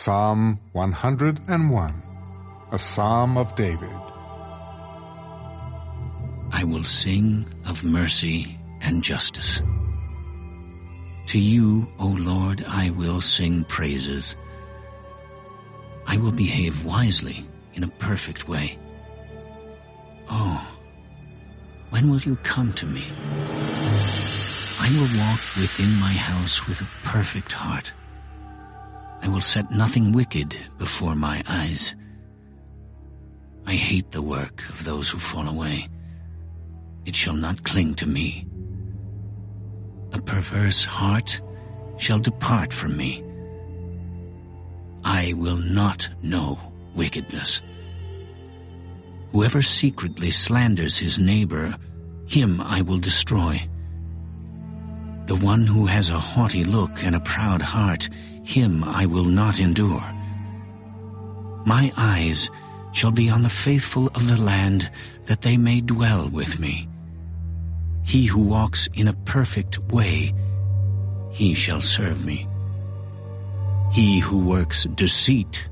Psalm 101, a psalm of David. I will sing of mercy and justice. To you, O Lord, I will sing praises. I will behave wisely in a perfect way. Oh, when will you come to me? I will walk within my house with a perfect heart. I will set nothing wicked before my eyes. I hate the work of those who fall away. It shall not cling to me. A perverse heart shall depart from me. I will not know wickedness. Whoever secretly slanders his neighbor, him I will destroy. The one who has a haughty look and a proud heart, him I will not endure. My eyes shall be on the faithful of the land, that they may dwell with me. He who walks in a perfect way, he shall serve me. He who works deceit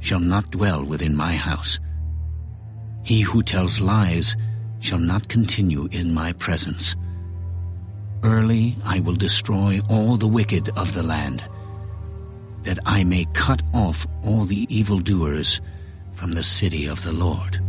shall not dwell within my house. He who tells lies shall not continue in my presence. Early I will destroy all the wicked of the land, that I may cut off all the evildoers from the city of the Lord.